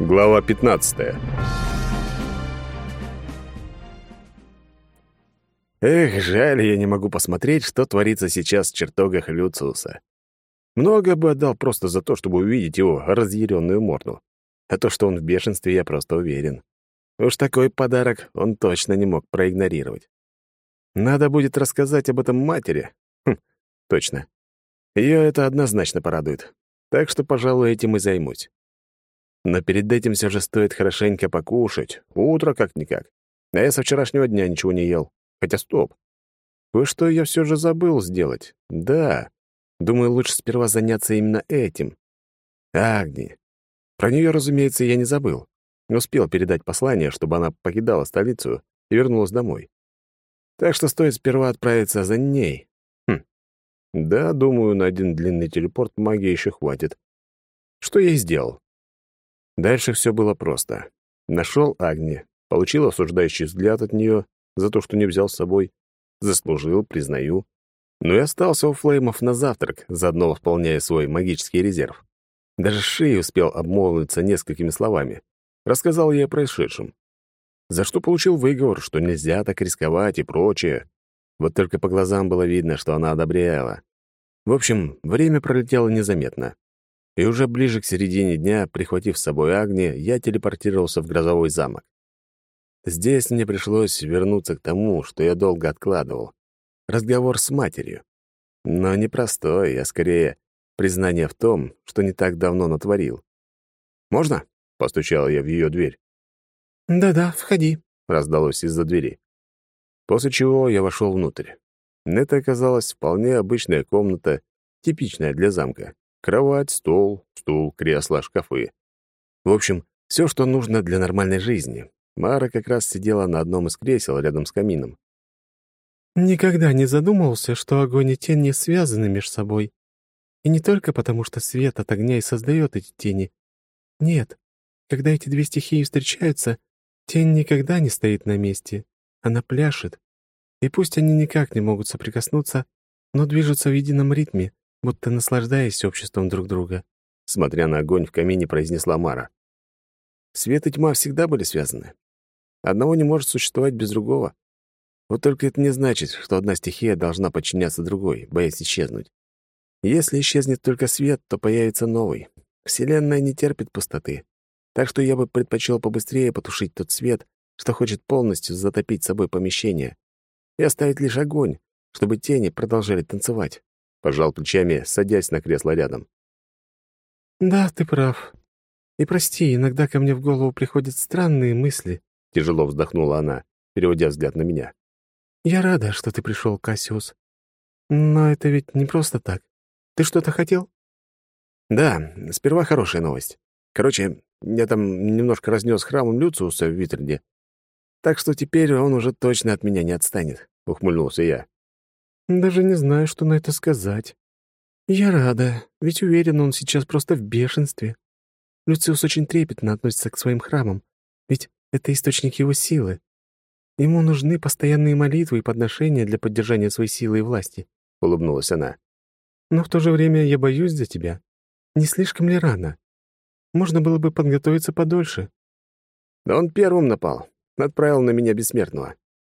Глава 15. Эх, жаль, я не могу посмотреть, что творится сейчас в чертогах Люциуса. Много бы отдал просто за то, чтобы увидеть его разъяренную морду. А то, что он в бешенстве, я просто уверен. Уж такой подарок он точно не мог проигнорировать. Надо будет рассказать об этом матери. Хм, точно. Ее это однозначно порадует. Так что, пожалуй, этим и займусь. Но перед этим все же стоит хорошенько покушать. Утро как-никак. А я со вчерашнего дня ничего не ел. Хотя стоп. Кое-что я все же забыл сделать. Да. Думаю, лучше сперва заняться именно этим. Агни. Про нее, разумеется, я не забыл. Успел передать послание, чтобы она покидала столицу и вернулась домой. Так что стоит сперва отправиться за ней. Хм. Да, думаю, на один длинный телепорт магии еще хватит. Что я и сделал. Дальше все было просто. Нашел Агни, получил осуждающий взгляд от нее за то, что не взял с собой. Заслужил, признаю. Но и остался у флеймов на завтрак, заодно восполняя свой магический резерв. Даже Шей успел обмолвиться несколькими словами. Рассказал ей о происшедшем. За что получил выговор, что нельзя так рисковать и прочее. Вот только по глазам было видно, что она одобряла. В общем, время пролетело незаметно и уже ближе к середине дня, прихватив с собой Агни, я телепортировался в грозовой замок. Здесь мне пришлось вернуться к тому, что я долго откладывал. Разговор с матерью. Но не простой, а скорее признание в том, что не так давно натворил. «Можно?» — постучал я в ее дверь. «Да-да, входи», — раздалось из-за двери. После чего я вошел внутрь. Это оказалась вполне обычная комната, типичная для замка. Кровать, стол, стул, кресло, шкафы. В общем, все, что нужно для нормальной жизни. Мара как раз сидела на одном из кресел рядом с камином. «Никогда не задумывался, что огонь и тень не связаны между собой. И не только потому, что свет от огня и создает эти тени. Нет, когда эти две стихии встречаются, тень никогда не стоит на месте. Она пляшет. И пусть они никак не могут соприкоснуться, но движутся в едином ритме, будто наслаждаясь обществом друг друга», — смотря на огонь в камине, произнесла Мара. «Свет и тьма всегда были связаны. Одного не может существовать без другого. Вот только это не значит, что одна стихия должна подчиняться другой, боясь исчезнуть. Если исчезнет только свет, то появится новый. Вселенная не терпит пустоты. Так что я бы предпочел побыстрее потушить тот свет, что хочет полностью затопить собой помещение, и оставить лишь огонь, чтобы тени продолжали танцевать. Пожал плечами, садясь на кресло рядом. «Да, ты прав. И прости, иногда ко мне в голову приходят странные мысли», — тяжело вздохнула она, переводя взгляд на меня. «Я рада, что ты пришел, Кассиус. Но это ведь не просто так. Ты что-то хотел?» «Да, сперва хорошая новость. Короче, я там немножко разнес храмом Люциуса в Витерде, так что теперь он уже точно от меня не отстанет», — ухмыльнулся я. Даже не знаю, что на это сказать. Я рада, ведь уверен, он сейчас просто в бешенстве. Люциус очень трепетно относится к своим храмам, ведь это источник его силы. Ему нужны постоянные молитвы и подношения для поддержания своей силы и власти», — улыбнулась она. «Но в то же время я боюсь за тебя. Не слишком ли рано? Можно было бы подготовиться подольше». «Да он первым напал. Отправил на меня бессмертного.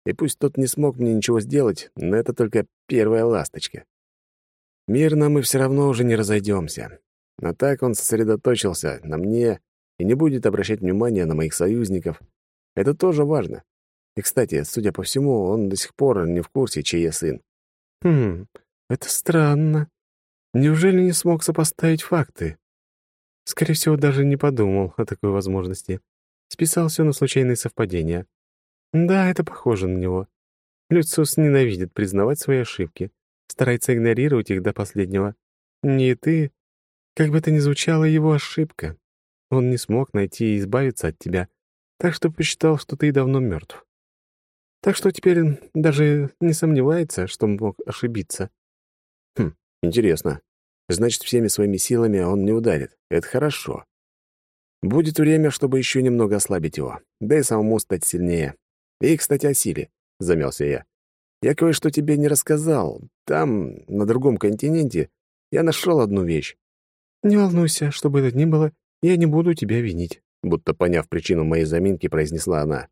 И пусть тот не смог мне ничего сделать, но это только первая ласточка. Мирно мы все равно уже не разойдемся. Но так он сосредоточился на мне и не будет обращать внимания на моих союзников. Это тоже важно. И, кстати, судя по всему, он до сих пор не в курсе, чей я сын. Хм, это странно. Неужели не смог сопоставить факты? Скорее всего, даже не подумал о такой возможности. Списал все на случайные совпадения. Да, это похоже на него. Люциус ненавидит признавать свои ошибки, старается игнорировать их до последнего. Не ты. Как бы это ни звучало, его ошибка. Он не смог найти и избавиться от тебя, так что посчитал, что ты давно мертв. Так что теперь даже не сомневается, что мог ошибиться. Хм, интересно. Значит, всеми своими силами он не ударит. Это хорошо. Будет время, чтобы еще немного ослабить его, да и самому стать сильнее. И, кстати, о силе, — замялся я. Я кое-что тебе не рассказал. Там, на другом континенте, я нашел одну вещь. Не волнуйся, что бы это ни было, я не буду тебя винить, будто поняв причину моей заминки, произнесла она.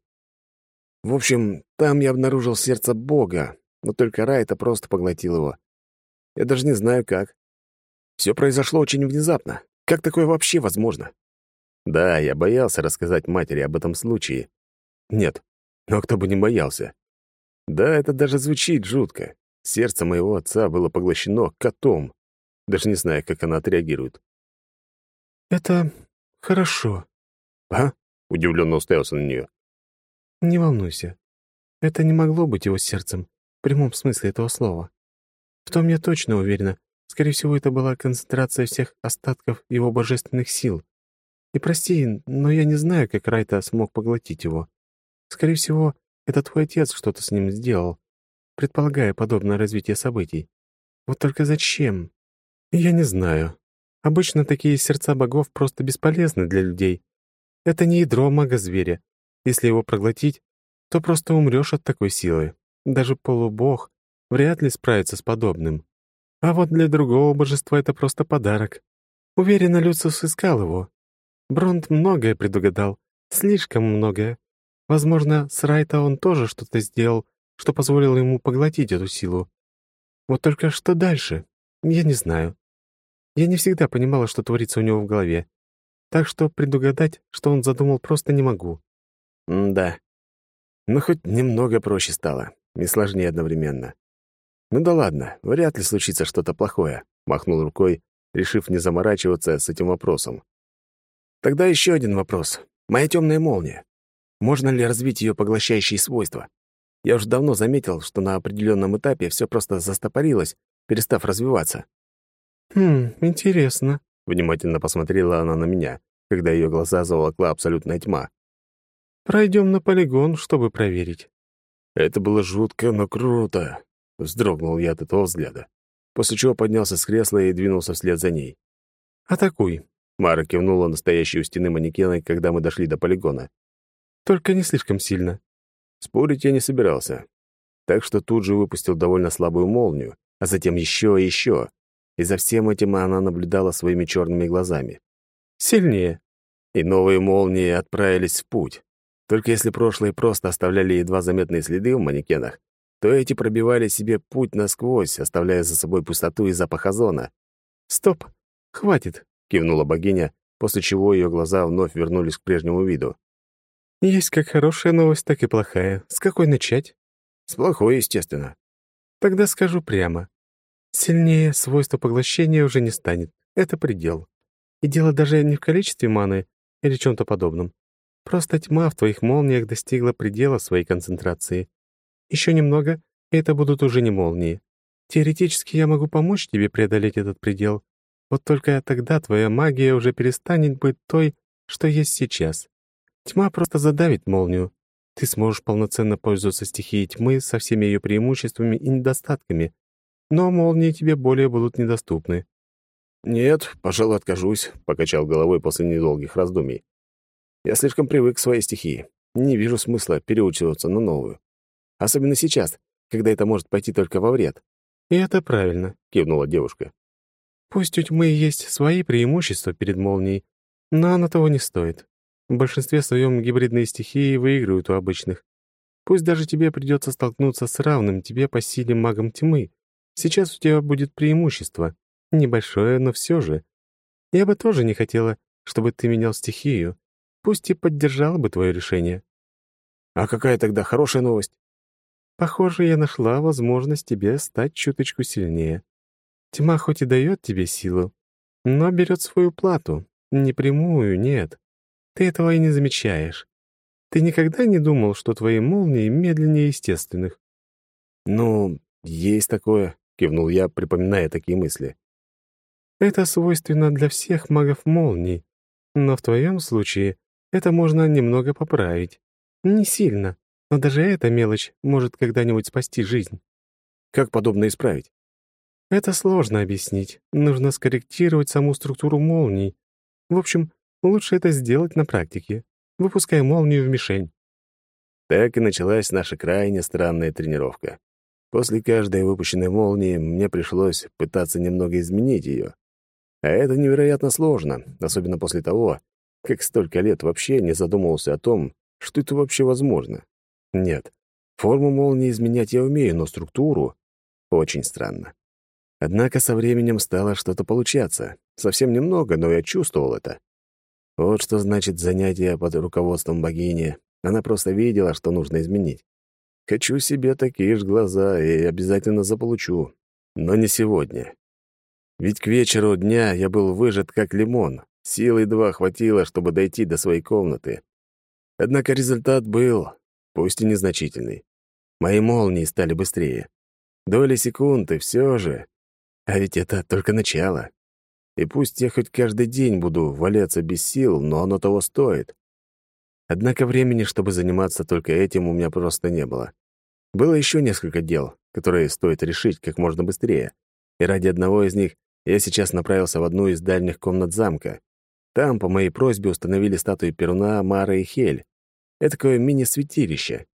В общем, там я обнаружил сердце Бога, но только Райта просто поглотил его. Я даже не знаю, как. Все произошло очень внезапно. Как такое вообще возможно? Да, я боялся рассказать матери об этом случае. Нет, но кто бы не боялся. Да, это даже звучит жутко. Сердце моего отца было поглощено котом. Даже не знаю, как она отреагирует. «Это хорошо». «А?» — удивленно уставился на нее. «Не волнуйся. Это не могло быть его сердцем, в прямом смысле этого слова. В том я точно уверена. Скорее всего, это была концентрация всех остатков его божественных сил. И прости, но я не знаю, как Райта смог поглотить его. Скорее всего, это твой отец что-то с ним сделал, предполагая подобное развитие событий. Вот только зачем? Я не знаю. Обычно такие сердца богов просто бесполезны для людей. Это не ядро мага-зверя. Если его проглотить, то просто умрешь от такой силы. Даже полубог вряд ли справится с подобным. А вот для другого божества это просто подарок. Уверена, Люциус искал его. Бронт многое предугадал, слишком многое. Возможно, с Райта он тоже что-то сделал, что позволило ему поглотить эту силу. Вот только что дальше? Я не знаю. Я не всегда понимала, что творится у него в голове. Так что предугадать, что он задумал, просто не могу. М да. Но хоть немного проще стало, и сложнее одновременно. Ну да ладно, вряд ли случится что-то плохое, махнул рукой, решив не заморачиваться с этим вопросом. Тогда еще один вопрос. Моя темная молния. Можно ли развить ее поглощающие свойства? Я уже давно заметил, что на определенном этапе все просто застопорилось, перестав развиваться. «Хм, интересно», — внимательно посмотрела она на меня, когда ее глаза заволокла абсолютная тьма. «Пройдем на полигон, чтобы проверить». Это было жутко, но круто. Вздрогнул я от этого взгляда, после чего поднялся с кресла и двинулся вслед за ней. «Атакуй», — Мара кивнула на стоящие у стены манекены, когда мы дошли до полигона. Только не слишком сильно. Спорить я не собирался. Так что тут же выпустил довольно слабую молнию, а затем еще и еще. И за всем этим она наблюдала своими черными глазами. Сильнее. И новые молнии отправились в путь. Только если прошлые просто оставляли едва заметные следы в манекенах, то эти пробивали себе путь насквозь, оставляя за собой пустоту и запах озона. «Стоп! Хватит!» — кивнула богиня, после чего ее глаза вновь вернулись к прежнему виду. Есть как хорошая новость, так и плохая. С какой начать? С плохой, естественно. Тогда скажу прямо. Сильнее свойство поглощения уже не станет. Это предел. И дело даже не в количестве маны или чем-то подобном. Просто тьма в твоих молниях достигла предела своей концентрации. Еще немного, и это будут уже не молнии. Теоретически я могу помочь тебе преодолеть этот предел. Вот только тогда твоя магия уже перестанет быть той, что есть сейчас. Тьма просто задавит молнию. Ты сможешь полноценно пользоваться стихией тьмы со всеми ее преимуществами и недостатками, но молнии тебе более будут недоступны». «Нет, пожалуй, откажусь», — покачал головой после недолгих раздумий. «Я слишком привык к своей стихии. Не вижу смысла переучиваться на новую. Особенно сейчас, когда это может пойти только во вред». «И это правильно», — кивнула девушка. «Пусть у тьмы есть свои преимущества перед молнией, но оно того не стоит. В большинстве своем гибридные стихии выигрывают у обычных. Пусть даже тебе придется столкнуться с равным тебе по силе магом тьмы. Сейчас у тебя будет преимущество. Небольшое, но все же. Я бы тоже не хотела, чтобы ты менял стихию. Пусть и поддержала бы твое решение. А какая тогда хорошая новость? Похоже, я нашла возможность тебе стать чуточку сильнее. Тьма хоть и дает тебе силу, но берет свою плату. Не прямую, нет. Ты этого и не замечаешь. Ты никогда не думал, что твои молнии медленнее естественных?» «Ну, есть такое», — кивнул я, припоминая такие мысли. «Это свойственно для всех магов молний, но в твоем случае это можно немного поправить. Не сильно, но даже эта мелочь может когда-нибудь спасти жизнь». «Как подобное исправить?» «Это сложно объяснить. Нужно скорректировать саму структуру молний. В общем, Лучше это сделать на практике, выпуская молнию в мишень. Так и началась наша крайне странная тренировка. После каждой выпущенной молнии мне пришлось пытаться немного изменить ее. А это невероятно сложно, особенно после того, как столько лет вообще не задумывался о том, что это вообще возможно. Нет, форму молнии изменять я умею, но структуру — очень странно. Однако со временем стало что-то получаться. Совсем немного, но я чувствовал это. Вот что значит занятие под руководством богини. Она просто видела, что нужно изменить. Хочу себе такие же глаза и обязательно заполучу. Но не сегодня. Ведь к вечеру дня я был выжат как лимон. Силы два хватило, чтобы дойти до своей комнаты. Однако результат был, пусть и незначительный. Мои молнии стали быстрее. Доли секунды, все же. А ведь это только начало. И пусть я хоть каждый день буду валяться без сил, но оно того стоит. Однако времени, чтобы заниматься только этим, у меня просто не было. Было еще несколько дел, которые стоит решить как можно быстрее. И ради одного из них я сейчас направился в одну из дальних комнат замка. Там, по моей просьбе, установили статуи Перуна, Мара и Хель. Это такое мини-святилище.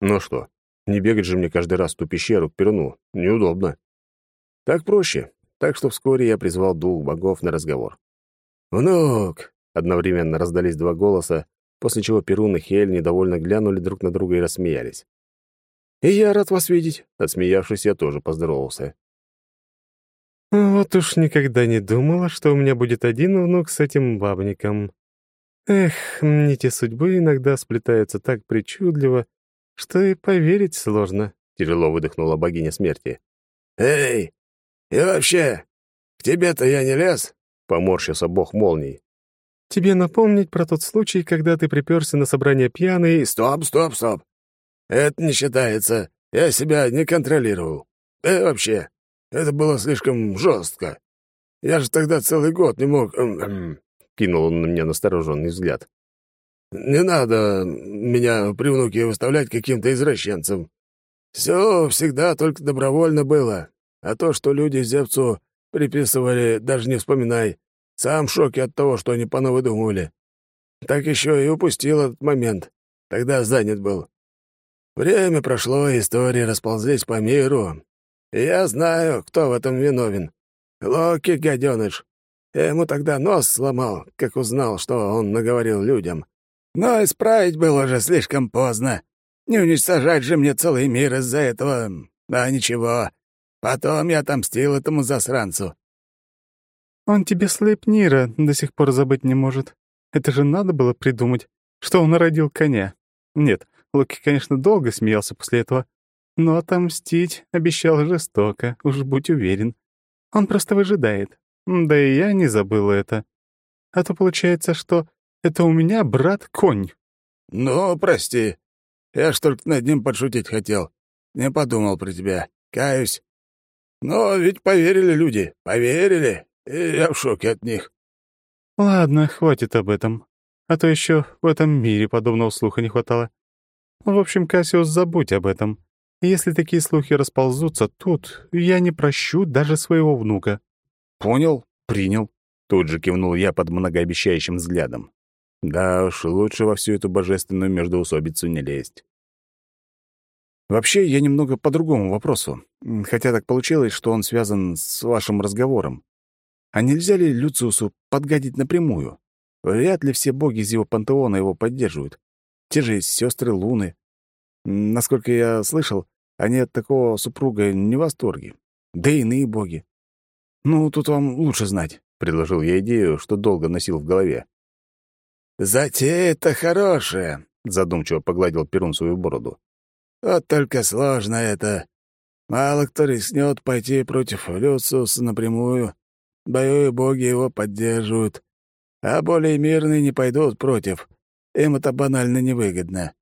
Ну что, не бегать же мне каждый раз в ту пещеру к Перуну. Неудобно. Так проще. Так что вскоре я призвал двух богов на разговор. «Внук!» — одновременно раздались два голоса, после чего Перун и Хель недовольно глянули друг на друга и рассмеялись. «И я рад вас видеть!» — отсмеявшись, я тоже поздоровался. «Вот уж никогда не думала, что у меня будет один внук с этим бабником. Эх, нити судьбы иногда сплетаются так причудливо, что и поверить сложно», — тяжело выдохнула богиня смерти. «Эй, и вообще, к тебе-то я не лез?» — поморщился бог молний. «Тебе напомнить про тот случай, когда ты приперся на собрание пьяный...» «Стоп, стоп, стоп! Это не считается. Я себя не контролировал. И вообще, это было слишком жестко. Я же тогда целый год не мог...» Кинул он на меня настороженный взгляд. «Не надо меня при внуке выставлять каким-то извращенцем. Все всегда только добровольно было. А то, что люди Зевцу приписывали, даже не вспоминай. Сам в шоке от того, что они понавыдумывали. Так еще и упустил этот момент. Тогда занят был. Время прошло, истории расползлись по миру. И я знаю, кто в этом виновен. Локи, гаденыш. Я ему тогда нос сломал, как узнал, что он наговорил людям. Но исправить было уже слишком поздно. Не уничтожать же мне целый мир из-за этого. А ничего, Потом я отомстил этому засранцу». «Он тебе Слейпнира до сих пор забыть не может. Это же надо было придумать, что он родил коня. Нет, Локи, конечно, долго смеялся после этого, но отомстить обещал жестоко, уж будь уверен. Он просто выжидает. Да и я не забыл это. А то получается, что это у меня брат-конь». «Ну, прости. Я ж только над ним подшутить хотел. Не подумал про тебя. Каюсь. Но ведь поверили люди, поверили, и я в шоке от них. Ладно, хватит об этом. А то еще в этом мире подобного слуха не хватало. В общем, Кассиус, забудь об этом. Если такие слухи расползутся тут, я не прощу даже своего внука. Понял, принял. Тут же кивнул я под многообещающим взглядом. Да уж, лучше во всю эту божественную междоусобицу не лезть. Вообще, я немного по другому вопросу, хотя так получилось, что он связан с вашим разговором. А нельзя ли Люциусу подгадить напрямую? Вряд ли все боги из его пантеона его поддерживают. Те же сестры Луны. Насколько я слышал, они от такого супруга не в восторге. Да и иные боги. Ну, тут вам лучше знать, — предложил я идею, что долго носил в голове. «Затея-то хорошая», — задумчиво погладил Перун свою бороду. Вот только сложно это. Мало кто рискнет пойти против Люциуса напрямую. Боевые боги его поддерживают. А более мирные не пойдут против. Им это банально невыгодно.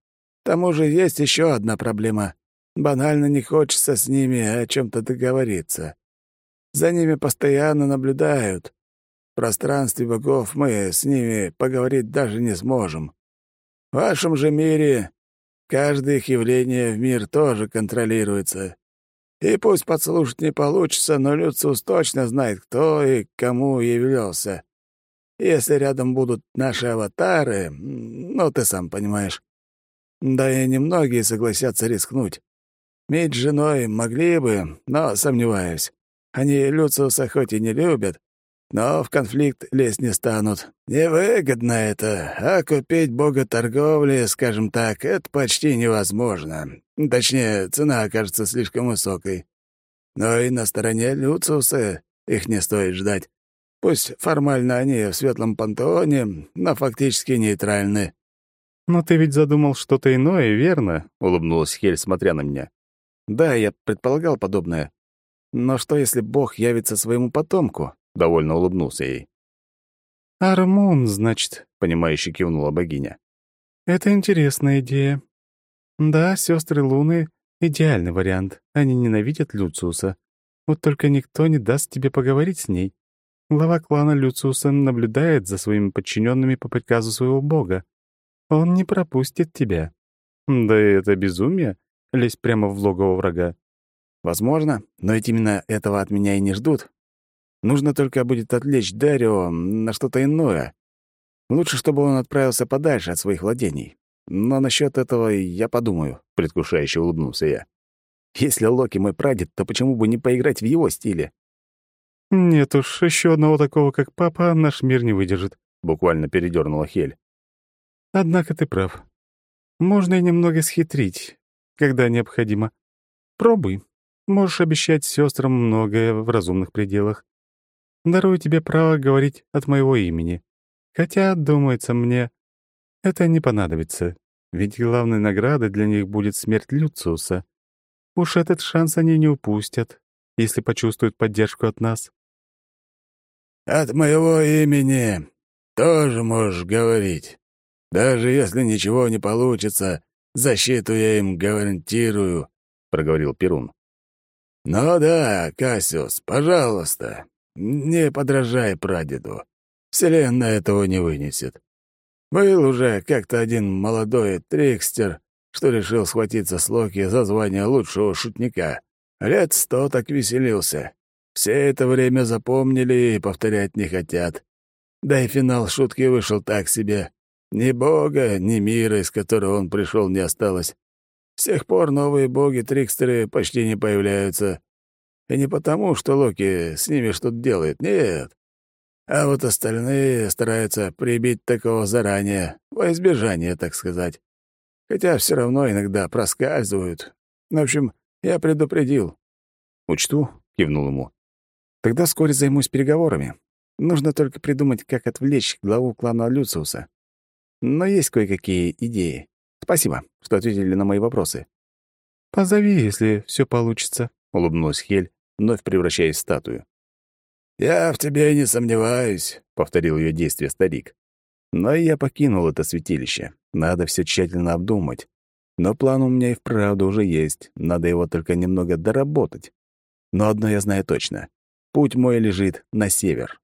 К тому же есть еще одна проблема. Банально не хочется с ними о чем-то договориться. За ними постоянно наблюдают. В пространстве богов мы с ними поговорить даже не сможем. В вашем же мире Каждое их явление в мир тоже контролируется. И пусть подслушать не получится, но Люциус точно знает, кто и кому являлся. Если рядом будут наши аватары, ну, ты сам понимаешь. Да и немногие согласятся рискнуть. Медь с женой могли бы, но сомневаюсь. Они Люциуса хоть и не любят, но в конфликт лезть не станут. Невыгодно это, а купить бога торговли, скажем так, это почти невозможно. Точнее, цена окажется слишком высокой. Но и на стороне Люциуса их не стоит ждать. Пусть формально они в светлом пантеоне, но фактически нейтральны. «Но ты ведь задумал что-то иное, верно?» — улыбнулась Хель, смотря на меня. «Да, я предполагал подобное. Но что, если Бог явится своему потомку?» — довольно улыбнулся ей. «Армун, значит», — понимающе кивнула богиня. «Это интересная идея. Да, сестры Луны — идеальный вариант. Они ненавидят Люциуса. Вот только никто не даст тебе поговорить с ней. Глава клана Люциуса наблюдает за своими подчиненными по приказу своего бога. Он не пропустит тебя. Да и это безумие — лезть прямо в логово врага. Возможно, но ведь именно этого от меня и не ждут. Нужно только будет отвлечь Дарио на что-то иное. Лучше, чтобы он отправился подальше от своих владений. Но насчет этого я подумаю, — предвкушающе улыбнулся я. Если Локи мой прадед, то почему бы не поиграть в его стиле? «Нет уж, еще одного такого, как папа, наш мир не выдержит», — буквально передернула Хель. Однако ты прав. Можно и немного схитрить, когда необходимо. Пробуй. Можешь обещать сестрам многое в разумных пределах. Дарую тебе право говорить от моего имени. Хотя, думается мне, это не понадобится, ведь главной наградой для них будет смерть Люциуса. Уж этот шанс они не упустят, если почувствуют поддержку от нас. «От моего имени тоже можешь говорить», даже если ничего не получится, защиту я им гарантирую», — проговорил Перун. «Ну да, Кассиус, пожалуйста, не подражай прадеду. Вселенная этого не вынесет. Был уже как-то один молодой трикстер, что решил схватиться с Локи за звание лучшего шутника. Лет сто так веселился. Все это время запомнили и повторять не хотят. Да и финал шутки вышел так себе. Ни бога, ни мира, из которого он пришел, не осталось. С тех пор новые боги-трикстеры почти не появляются. И не потому, что Локи с ними что-то делает, нет. А вот остальные стараются прибить такого заранее, во избежание, так сказать. Хотя все равно иногда проскальзывают. В общем, я предупредил. «Учту», — кивнул ему. «Тогда вскоре займусь переговорами. Нужно только придумать, как отвлечь главу клана Люциуса. Но есть кое-какие идеи. Спасибо, что ответили на мои вопросы. «Позови, если все получится», — улыбнулась Хель, вновь превращаясь в статую. «Я в тебе не сомневаюсь», — повторил ее действие старик. Но я покинул это святилище. Надо все тщательно обдумать. Но план у меня и вправду уже есть. Надо его только немного доработать. Но одно я знаю точно. Путь мой лежит на север.